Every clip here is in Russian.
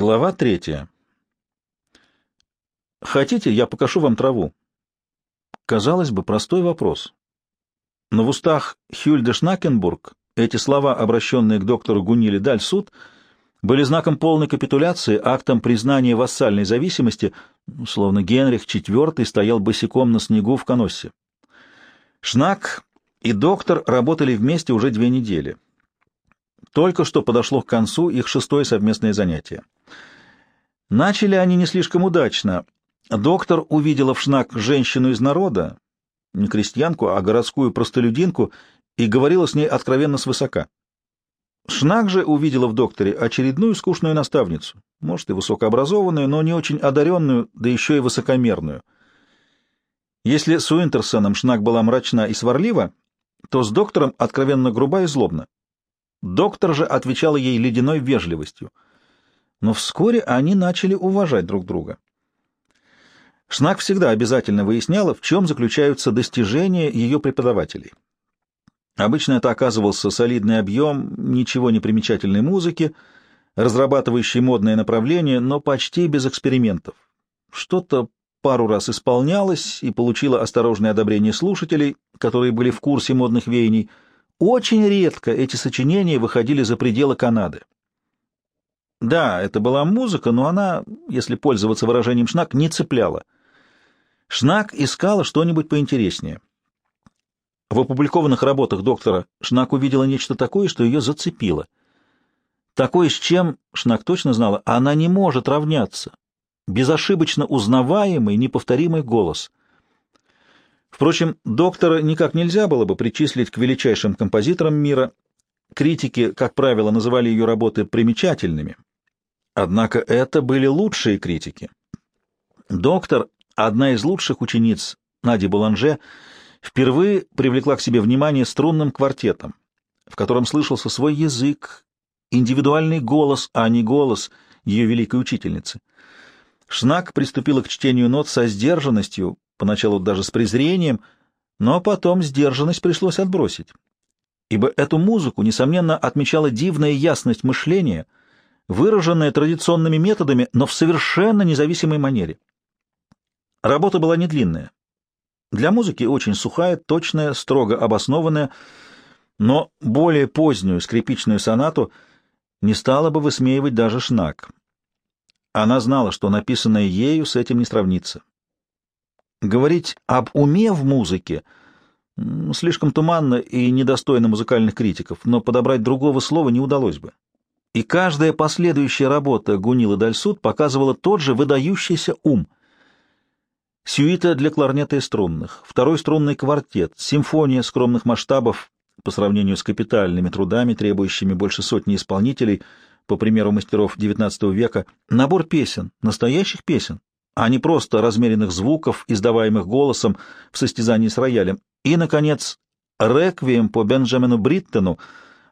Глава третья. Хотите, я покажу вам траву? Казалось бы, простой вопрос. Но в устах Хюльда Шнакенбург эти слова, обращенные к доктору Гуниле Дальсуд, были знаком полной капитуляции, актом признания вассальной зависимости, словно Генрих IV стоял босиком на снегу в Коноссе. Шнак и доктор работали вместе уже две недели. Только что подошло к концу их шестое совместное занятие. Начали они не слишком удачно. Доктор увидела в Шнак женщину из народа, не крестьянку, а городскую простолюдинку, и говорила с ней откровенно свысока. Шнак же увидела в докторе очередную скучную наставницу, может, и высокообразованную, но не очень одаренную, да еще и высокомерную. Если с Уинтерсоном Шнак была мрачна и сварлива, то с доктором откровенно груба и злобна. Доктор же отвечала ей ледяной вежливостью. Но вскоре они начали уважать друг друга. Шнак всегда обязательно выясняла, в чем заключаются достижения ее преподавателей. Обычно это оказывался солидный объем ничего не примечательной музыки, разрабатывающий модное направление, но почти без экспериментов. Что-то пару раз исполнялось и получило осторожное одобрение слушателей, которые были в курсе модных веяний — очень редко эти сочинения выходили за пределы Канады. Да, это была музыка, но она, если пользоваться выражением «шнак», не цепляла. Шнак искала что-нибудь поинтереснее. В опубликованных работах доктора Шнак увидела нечто такое, что ее зацепило. Такое, с чем, Шнак точно знала, она не может равняться. Безошибочно узнаваемый, неповторимый голос. Впрочем, доктора никак нельзя было бы причислить к величайшим композиторам мира. Критики, как правило, называли ее работы примечательными. Однако это были лучшие критики. Доктор, одна из лучших учениц Нади Буланже, впервые привлекла к себе внимание струнным квартетом, в котором слышался свой язык, индивидуальный голос, а не голос ее великой учительницы. Шнак приступила к чтению нот со сдержанностью, поначалу даже с презрением, но потом сдержанность пришлось отбросить, ибо эту музыку, несомненно, отмечала дивная ясность мышления, выраженная традиционными методами, но в совершенно независимой манере. Работа была не длинная. Для музыки очень сухая, точная, строго обоснованная, но более позднюю скрипичную сонату не стала бы высмеивать даже Шнак. Она знала, что написанное ею с этим не сравнится. Говорить об уме в музыке слишком туманно и недостойно музыкальных критиков, но подобрать другого слова не удалось бы. И каждая последующая работа Гунилы Дальсуд показывала тот же выдающийся ум. Сюита для кларнета и струнных, второй струнный квартет, симфония скромных масштабов по сравнению с капитальными трудами, требующими больше сотни исполнителей, по примеру мастеров XIX века, набор песен, настоящих песен, а не просто размеренных звуков, издаваемых голосом в состязании с роялем. И, наконец, реквием по Бенджамину Бриттону,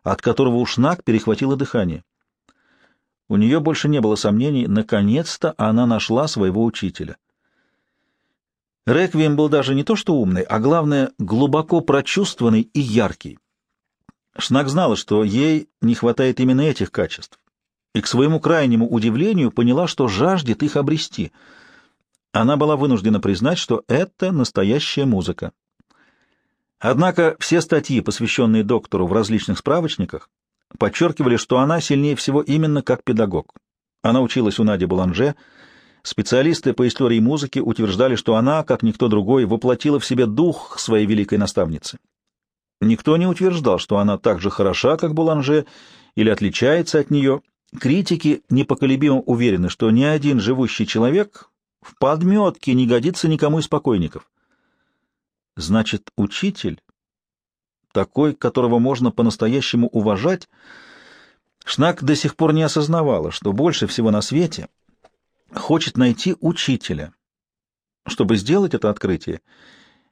от которого у Шнак перехватило дыхание. У нее больше не было сомнений, наконец-то она нашла своего учителя. Реквием был даже не то что умный, а главное, глубоко прочувствованный и яркий. Шнак знала, что ей не хватает именно этих качеств, и к своему крайнему удивлению поняла, что жаждет их обрести — она была вынуждена признать, что это настоящая музыка. Однако все статьи, посвященные доктору в различных справочниках, подчеркивали, что она сильнее всего именно как педагог. Она училась у Нади Баланже. Специалисты по истории музыки утверждали, что она, как никто другой, воплотила в себе дух своей великой наставницы. Никто не утверждал, что она так же хороша, как Буланже, или отличается от нее. Критики непоколебимо уверены, что ни один живущий человек в подметке не годится никому из покойников. Значит, учитель, такой, которого можно по-настоящему уважать, Шнак до сих пор не осознавала, что больше всего на свете хочет найти учителя. Чтобы сделать это открытие,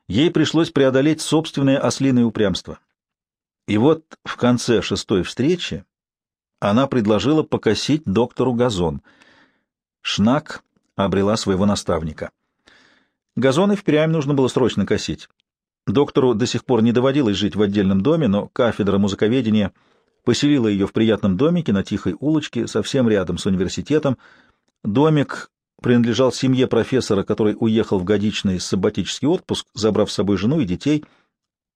ей пришлось преодолеть собственное ослиное упрямство. И вот в конце шестой встречи она предложила покосить доктору газон. Шнак обрела своего наставника. Газоны впрямь нужно было срочно косить. Доктору до сих пор не доводилось жить в отдельном доме, но кафедра музыковедения поселила ее в приятном домике на тихой улочке, совсем рядом с университетом. Домик принадлежал семье профессора, который уехал в годичный саббатический отпуск, забрав с собой жену и детей.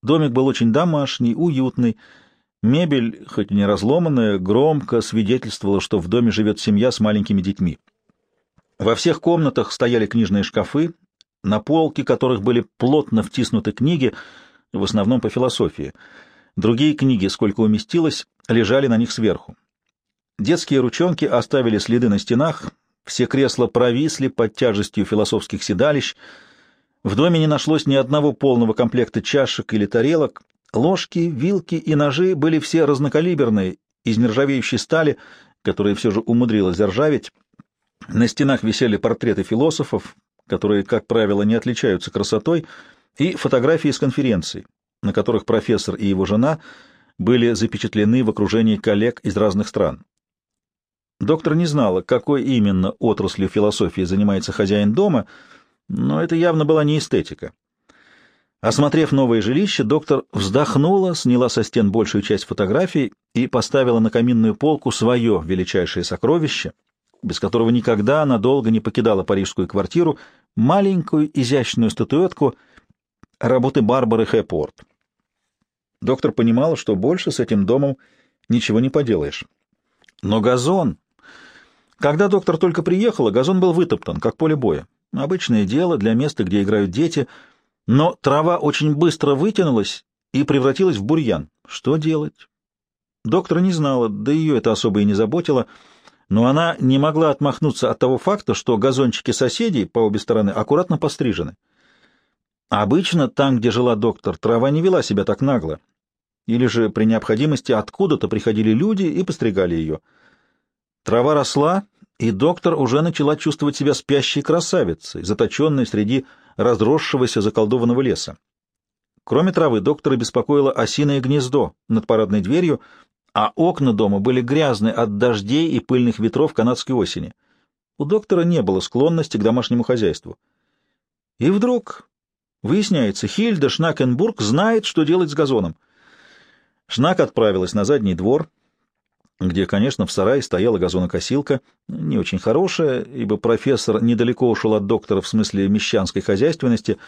Домик был очень домашний, уютный. Мебель, хоть и не разломанная, громко свидетельствовала, что в доме живет семья с маленькими детьми. Во всех комнатах стояли книжные шкафы, на полке которых были плотно втиснуты книги, в основном по философии. Другие книги, сколько уместилось, лежали на них сверху. Детские ручонки оставили следы на стенах, все кресла провисли под тяжестью философских седалищ. В доме не нашлось ни одного полного комплекта чашек или тарелок. Ложки, вилки и ножи были все разнокалиберные, из нержавеющей стали, которая все же умудрилась заржаветь. На стенах висели портреты философов, которые, как правило, не отличаются красотой, и фотографии с конференций, на которых профессор и его жена были запечатлены в окружении коллег из разных стран. Доктор не знала, какой именно отраслью философии занимается хозяин дома, но это явно была не эстетика. Осмотрев новое жилище, доктор вздохнула, сняла со стен большую часть фотографий и поставила на каминную полку свое величайшее сокровище, без которого никогда надолго не покидала парижскую квартиру, маленькую изящную статуэтку работы Барбары Хэпорт. Доктор понимала, что больше с этим домом ничего не поделаешь. Но газон, когда доктор только приехала, газон был вытоптан, как поле боя. Обычное дело для места, где играют дети, но трава очень быстро вытянулась и превратилась в бурьян. Что делать? Доктор не знала, да ее это особо и не заботило, но она не могла отмахнуться от того факта, что газончики соседей по обе стороны аккуратно пострижены. Обычно там, где жила доктор, трава не вела себя так нагло. Или же при необходимости откуда-то приходили люди и постригали ее. Трава росла, и доктор уже начала чувствовать себя спящей красавицей, заточенной среди разросшегося заколдованного леса. Кроме травы, доктора беспокоило осиное гнездо над парадной дверью, а окна дома были грязны от дождей и пыльных ветров канадской осени. У доктора не было склонности к домашнему хозяйству. И вдруг, выясняется, Хильда Шнакенбург знает, что делать с газоном. Шнак отправилась на задний двор, где, конечно, в сарае стояла газонокосилка, не очень хорошая, ибо профессор недалеко ушел от доктора в смысле мещанской хозяйственности,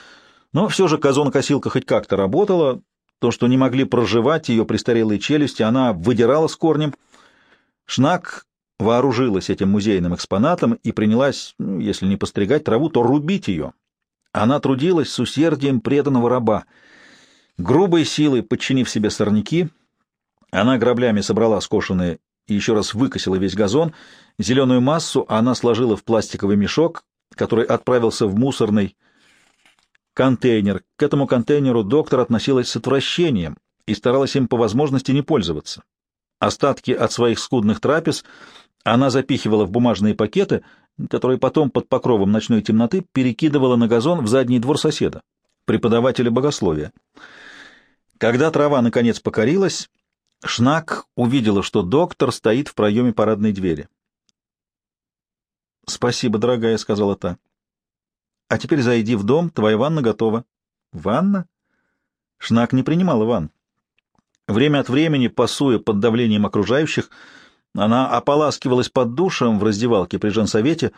но все же газонокосилка хоть как-то работала, то, что не могли проживать ее престарелые челюсти, она выдирала с корнем. Шнак вооружилась этим музейным экспонатом и принялась, ну, если не постригать траву, то рубить ее. Она трудилась с усердием преданного раба. Грубой силой подчинив себе сорняки — она граблями собрала скошенные и еще раз выкосила весь газон. Зеленую массу она сложила в пластиковый мешок, который отправился в мусорный контейнер. К этому контейнеру доктор относилась с отвращением и старалась им по возможности не пользоваться. Остатки от своих скудных трапез она запихивала в бумажные пакеты, которые потом под покровом ночной темноты перекидывала на газон в задний двор соседа, преподавателя богословия. Когда трава наконец покорилась, Шнак увидела, что доктор стоит в проеме парадной двери. «Спасибо, дорогая», — сказала та. «А теперь зайди в дом, твоя ванна готова». «Ванна?» Шнак не принимала ванн. Время от времени, пасуя под давлением окружающих, она ополаскивалась под душем в раздевалке при женсовете,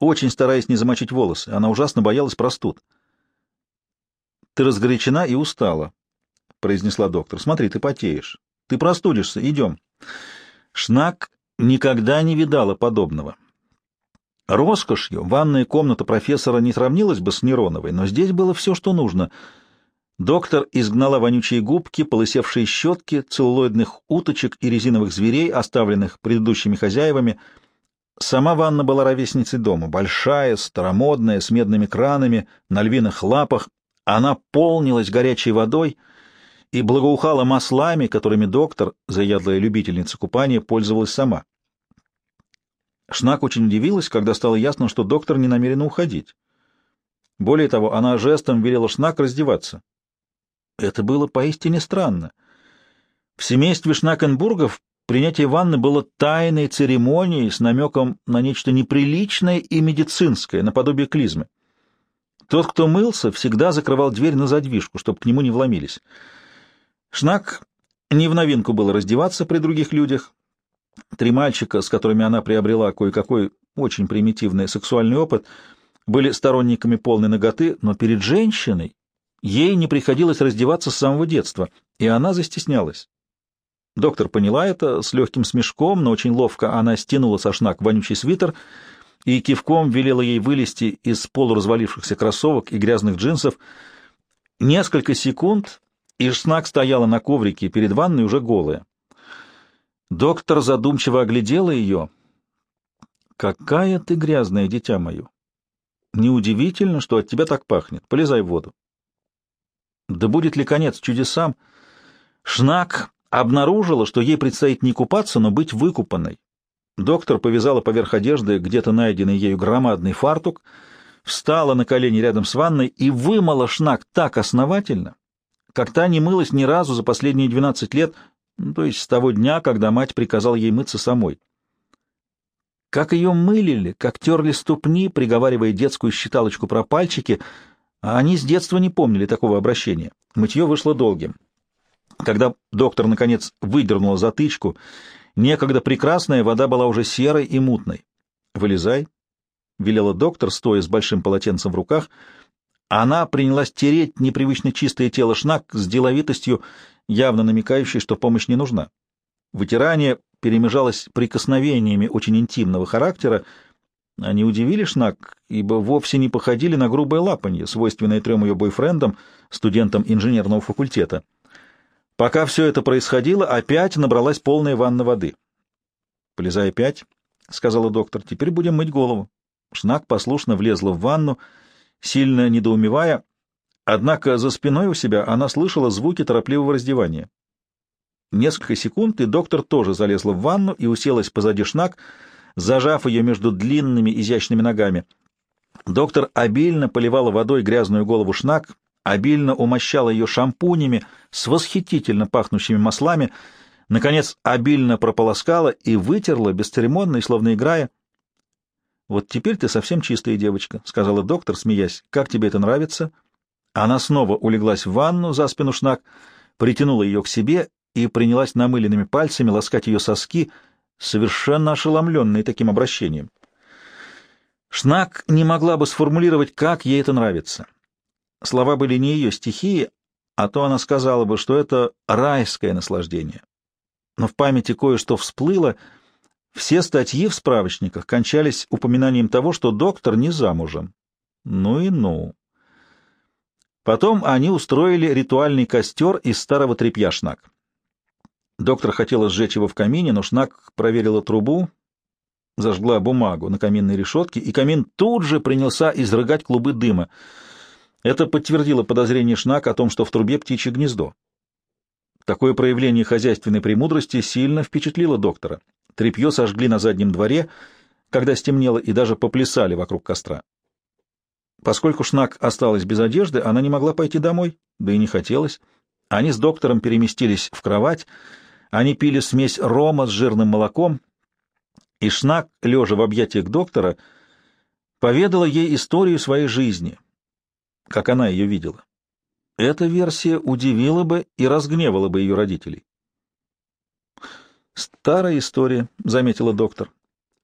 очень стараясь не замочить волосы. Она ужасно боялась простуд. «Ты разгорячена и устала», — произнесла доктор. «Смотри, ты потеешь. Ты простудишься, идем. Шнак никогда не видала подобного. Роскошью ванная комната профессора не сравнилась бы с Нероновой, но здесь было все, что нужно. Доктор изгнала вонючие губки, полысевшие щетки, целлулоидных уточек и резиновых зверей, оставленных предыдущими хозяевами. Сама ванна была ровесницей дома, большая, старомодная, с медными кранами, на львиных лапах. Она полнилась горячей водой — и благоухала маслами, которыми доктор, заядлая любительница купания, пользовалась сама. Шнак очень удивилась, когда стало ясно, что доктор не намерен уходить. Более того, она жестом велела Шнак раздеваться. Это было поистине странно. В семействе Шнакенбургов принятие ванны было тайной церемонией с намеком на нечто неприличное и медицинское, наподобие клизмы. Тот, кто мылся, всегда закрывал дверь на задвижку, чтобы к нему не вломились. Шнак Не в новинку было раздеваться при других людях. Три мальчика, с которыми она приобрела кое-какой очень примитивный сексуальный опыт, были сторонниками полной ноготы, но перед женщиной ей не приходилось раздеваться с самого детства, и она застеснялась. Доктор поняла это с легким смешком, но очень ловко она стянула со шнак вонючий свитер и кивком велела ей вылезти из полуразвалившихся кроссовок и грязных джинсов. Несколько секунд, и шнак стояла на коврике перед ванной уже голая. Доктор задумчиво оглядела ее. «Какая ты грязная, дитя мое! Неудивительно, что от тебя так пахнет. Полезай в воду». Да будет ли конец чудесам? Шнак обнаружила, что ей предстоит не купаться, но быть выкупанной. Доктор повязала поверх одежды где-то найденный ею громадный фартук, встала на колени рядом с ванной и вымыла шнак так основательно, как та не мылась ни разу за последние двенадцать лет, то есть с того дня, когда мать приказала ей мыться самой. Как ее мылили, как терли ступни, приговаривая детскую считалочку про пальчики, а они с детства не помнили такого обращения. Мытье вышло долгим. Когда доктор, наконец, выдернула затычку, некогда прекрасная вода была уже серой и мутной. «Вылезай», — велела доктор, стоя с большим полотенцем в руках. Она принялась тереть непривычно чистое тело Шнак с деловитостью, явно намекающей, что помощь не нужна. Вытирание перемежалось прикосновениями очень интимного характера. Они удивили Шнак, ибо вовсе не походили на грубое лапанье, свойственное трем ее бойфрендам, студентам инженерного факультета. Пока все это происходило, опять набралась полная ванна воды. — Полезай опять, — сказала доктор, — теперь будем мыть голову. Шнак послушно влезла в ванну, сильно недоумевая, однако за спиной у себя она слышала звуки торопливого раздевания. Несколько секунд, и доктор тоже залезла в ванну и уселась позади Шнак, зажав ее между длинными изящными ногами. Доктор обильно поливала водой грязную голову Шнак, обильно умощала ее шампунями с восхитительно пахнущими маслами, наконец обильно прополоскала и вытерла, бесцеремонно и словно играя. «Вот теперь ты совсем чистая девочка», — сказала доктор, смеясь. «Как тебе это нравится?» Она снова улеглась в ванну за спину Шнак, притянула ее к себе и принялась намыленными пальцами ласкать ее соски, совершенно ошеломленные таким обращением. Шнак не могла бы сформулировать, как ей это нравится. Слова были не ее стихии, а то она сказала бы, что это райское наслаждение. Но в памяти кое-что всплыло. Все статьи в справочниках кончались упоминанием того, что доктор не замужем. Ну и ну. Потом они устроили ритуальный костер из старого тряпья Шнак. Доктор хотела сжечь его в камине, но Шнак проверила трубу, зажгла бумагу на каминной решетке, и камин тут же принялся изрыгать клубы дыма — это подтвердило подозрение Шнак о том, что в трубе птичье гнездо. Такое проявление хозяйственной премудрости сильно впечатлило доктора. Трепье сожгли на заднем дворе, когда стемнело, и даже поплясали вокруг костра. Поскольку Шнак осталась без одежды, она не могла пойти домой, да и не хотелось. Они с доктором переместились в кровать, они пили смесь рома с жирным молоком, и Шнак, лежа в объятиях доктора, поведала ей историю своей жизни, как она ее видела. Эта версия удивила бы и разгневала бы ее родителей. «Старая история», — заметила доктор.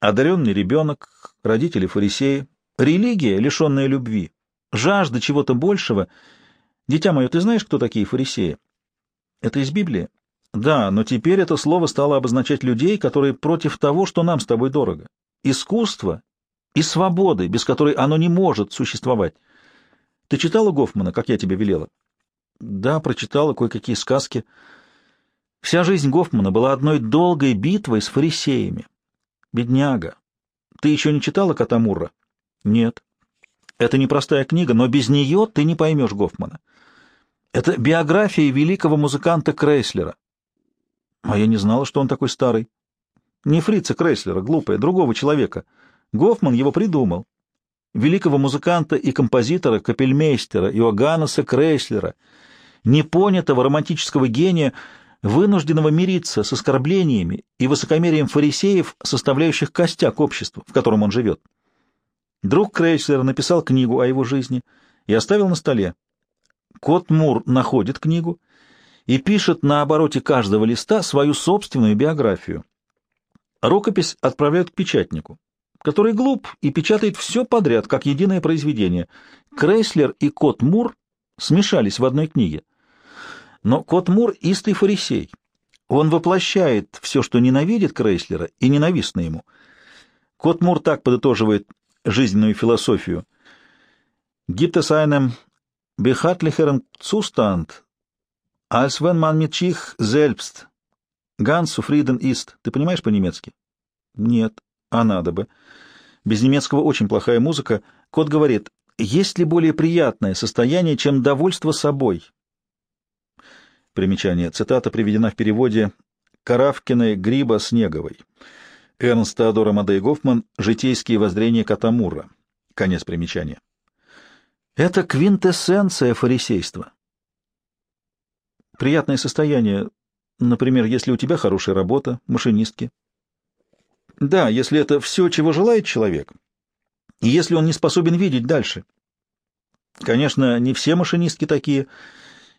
«Одаренный ребенок, родители фарисеи, религия, лишенная любви, жажда чего-то большего. Дитя мое, ты знаешь, кто такие фарисеи?» «Это из Библии?» «Да, но теперь это слово стало обозначать людей, которые против того, что нам с тобой дорого. Искусство и свободы, без которой оно не может существовать». Ты читала Гофмана, как я тебе велела? Да, прочитала кое-какие сказки. Вся жизнь Гофмана была одной долгой битвой с фарисеями. Бедняга. Ты еще не читала Катамура? Нет. Это непростая книга, но без нее ты не поймешь Гофмана. Это биография великого музыканта Крейслера. А я не знала, что он такой старый. Не фрица Крейслера, глупая, другого человека. Гофман его придумал великого музыканта и композитора, капельмейстера Иоганнеса Крейслера, непонятого романтического гения, вынужденного мириться с оскорблениями и высокомерием фарисеев, составляющих костяк общества, в котором он живет. Друг Крейслера написал книгу о его жизни и оставил на столе. Кот Мур находит книгу и пишет на обороте каждого листа свою собственную биографию. Рукопись отправляют к печатнику, который глуп и печатает все подряд, как единое произведение. Крейслер и Кот Мур смешались в одной книге. Но Кот Мур — истый фарисей. Он воплощает все, что ненавидит Крейслера и ненавистно ему. Кот Мур так подытоживает жизненную философию. «Gibt es einem behartlicheren Zustand, als wenn man mit sich selbst ganz zufrieden ist?» Ты понимаешь по-немецки? Нет, а надо бы. Без немецкого очень плохая музыка. Кот говорит, есть ли более приятное состояние, чем довольство собой? Примечание. Цитата приведена в переводе Каравкиной Гриба Снеговой. Эрнст Теодор Амадей Гофман «Житейские воззрения Катамура». Конец примечания. Это квинтэссенция фарисейства. Приятное состояние, например, если у тебя хорошая работа, машинистки. Да, если это все, чего желает человек, и если он не способен видеть дальше. Конечно, не все машинистки такие,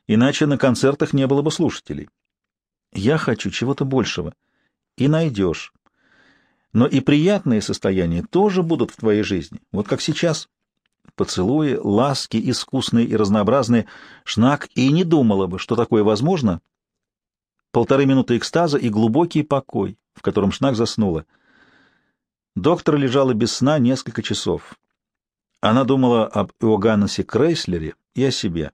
иначе на концертах не было бы слушателей. Я хочу чего-то большего. И найдешь. Но и приятные состояния тоже будут в твоей жизни, вот как сейчас. Поцелуи, ласки, искусные и разнообразные. Шнак и не думала бы, что такое возможно. Полторы минуты экстаза и глубокий покой, в котором Шнак заснула. Доктор лежала без сна несколько часов. Она думала об Иоганнесе Крейслере и о себе.